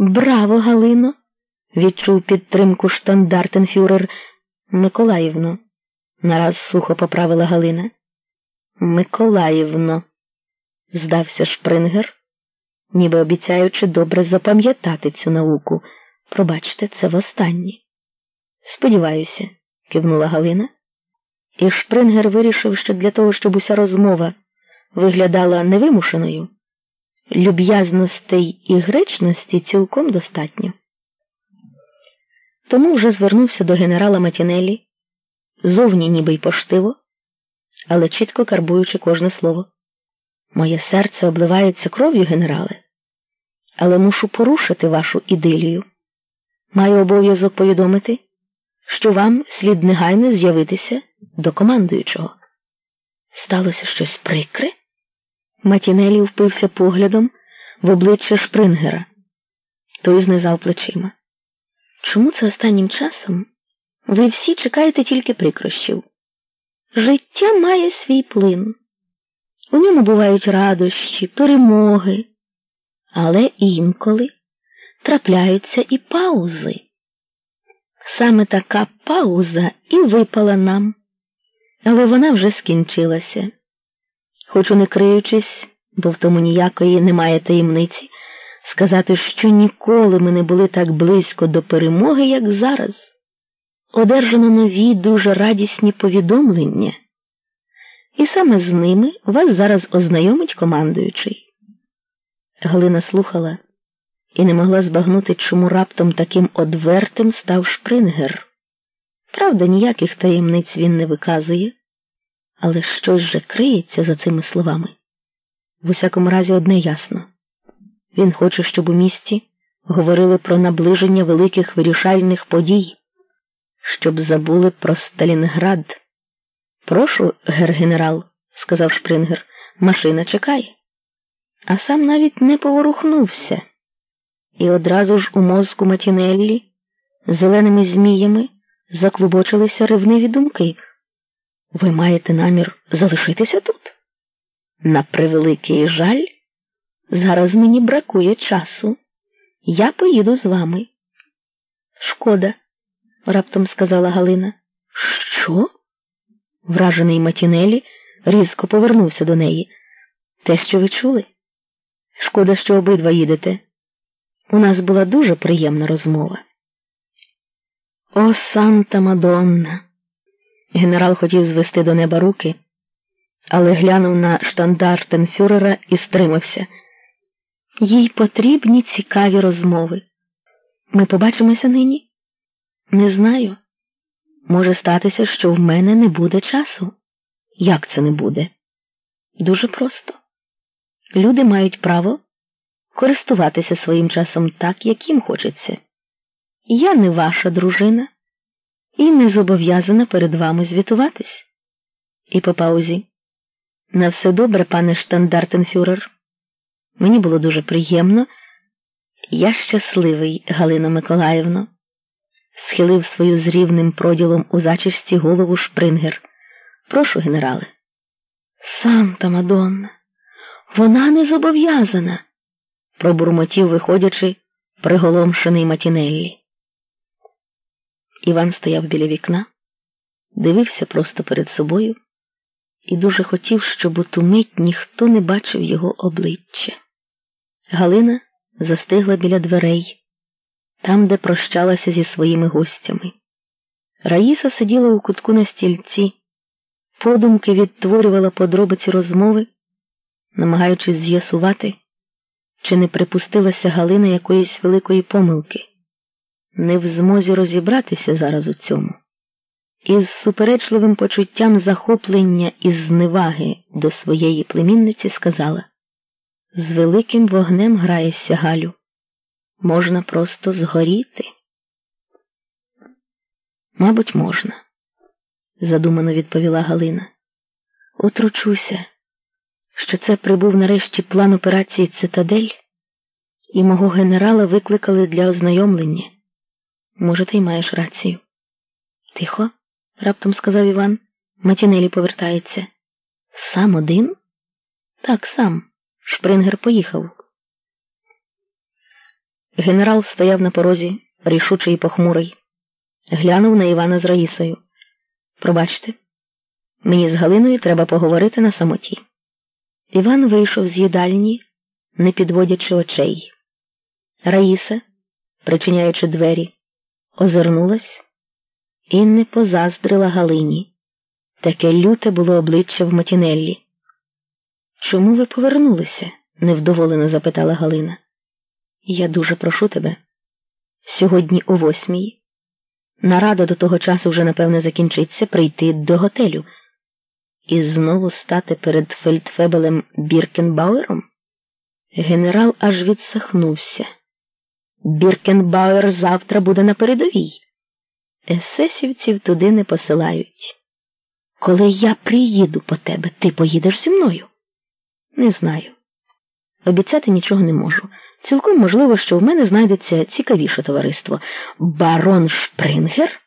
Браво, Галино! відчув підтримку штандартенфюрер Миколаївно. Нараз сухо поправила Галина. Миколаївно, здався Шпрингер, ніби обіцяючи добре запам'ятати цю науку. Пробачте, це востаннє. Сподіваюся, кивнула Галина. І Шпрингер вирішив, що для того, щоб уся розмова виглядала невимушеною, люб'язностей і гречності цілком достатньо. Тому вже звернувся до генерала Матінелі, зовні ніби й поштиво, але чітко карбуючи кожне слово. Моє серце обливається кров'ю, генерале, але мушу порушити вашу ідилію. Маю обов'язок повідомити, що вам слід негайно з'явитися до командуючого. Сталося щось прикре? Матінелі впився поглядом в обличчя Шпрингера. Той знизав плечима. Чому це останнім часом ви всі чекаєте тільки прикрощів? Життя має свій плин. У ньому бувають радощі, перемоги, але інколи трапляються і паузи. Саме така пауза і випала нам, але вона вже скінчилася. Хочу не криючись, бо в тому ніякої немає таємниці, сказати, що ніколи ми не були так близько до перемоги, як зараз. Одержано нові дуже радісні повідомлення, і саме з ними вас зараз ознайомить командуючий. Галина слухала і не могла збагнути, чому раптом таким одвертим став шпрингер. Правда, ніяких таємниць він не виказує, але щось же криється за цими словами. В усякому разі, одне ясно він хоче, щоб у місті говорили про наближення великих вирішальних подій, щоб забули про Сталінград. Прошу, гер-генерал, сказав Шпрингер, машина чекає. А сам навіть не поворухнувся. І одразу ж у мозку Матінеллі зеленими зміями заклубочилися ревниві думки. Ви маєте намір залишитися тут? На превеликий жаль, зараз мені бракує часу. Я поїду з вами. Шкода, раптом сказала Галина. Що? Вражений Матінелі різко повернувся до неї. Те, що ви чули? Шкода, що обидва їдете. У нас була дуже приємна розмова. О, Санта Мадонна! Генерал хотів звести до неба руки, але глянув на штандартенфюрера і стримався. Їй потрібні цікаві розмови. Ми побачимося нині? Не знаю. Може статися, що в мене не буде часу. Як це не буде? Дуже просто. Люди мають право користуватися своїм часом так, як їм хочеться. Я не ваша дружина і не зобов'язана перед вами звітуватись. І по паузі. На все добре, пане штандартенфюрер. Мені було дуже приємно. Я щасливий, Галина Миколаївна, схилив свою з рівним проділом у зачісті голову Шпрингер. Прошу, генерале. Санта Мадонна, вона не зобов'язана, пробурмотів, виходячи, приголомшений Матінеллі. Іван стояв біля вікна, дивився просто перед собою і дуже хотів, щоб у ту мить ніхто не бачив його обличчя. Галина застигла біля дверей, там, де прощалася зі своїми гостями. Раїса сиділа у кутку на стільці, подумки відтворювала подробиці розмови, намагаючись з'ясувати, чи не припустилася Галина якоїсь великої помилки, не в змозі розібратися зараз у цьому. Із суперечливим почуттям захоплення і зневаги до своєї племінниці сказала з великим вогнем граєшся, Галю. Можна просто згоріти. Мабуть, можна, задумано відповіла Галина. Отручуся, що це прибув нарешті план операції Цитадель, і мого генерала викликали для ознайомлення. Може, ти й маєш рацію. Тихо, раптом сказав Іван. Матінелі повертається. Сам один? Так, сам. Шпрингер поїхав. Генерал стояв на порозі, рішучий і похмурий. Глянув на Івана з Раїсою. Пробачте, мені з Галиною треба поговорити на самоті. Іван вийшов з їдальні, не підводячи очей. Раїса, причиняючи двері, озирнулась і не позаздрила Галині. Таке люте було обличчя в Матінеллі. Чому ви повернулися? невдоволено запитала Галина. Я дуже прошу тебе. Сьогодні о восьмій. Нарада до того часу вже, напевне, закінчиться прийти до готелю і знову стати перед фельдфебелем Біркенбауером? Генерал аж відсахнувся. Біркенбауер завтра буде на передовій. Есесівців туди не посилають. Коли я приїду по тебе, ти поїдеш зі мною? Не знаю. Обіцяти нічого не можу. Цілком можливо, що в мене знайдеться цікавіше товариство. Барон Шпрингер?